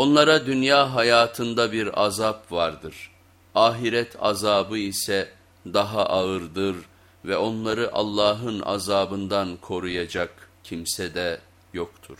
Onlara dünya hayatında bir azap vardır. Ahiret azabı ise daha ağırdır ve onları Allah'ın azabından koruyacak kimse de yoktur.